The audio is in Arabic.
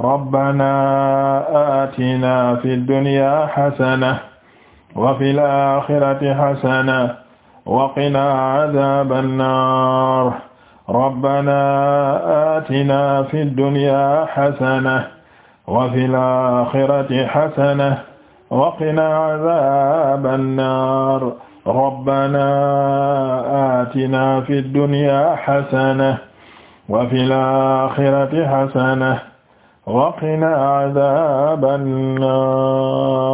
ربنا آتنا في الدنيا حسنة وفي الآخرة حسنة وقنا عذاب النار ربنا آتنا في الدنيا حسنة وفي الآخرة حسنة وقنا عذاب النار ربنا آتنا في الدنيا حسنة وفي الآخرة حسنة وقنا عذاب النار.